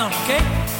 okay?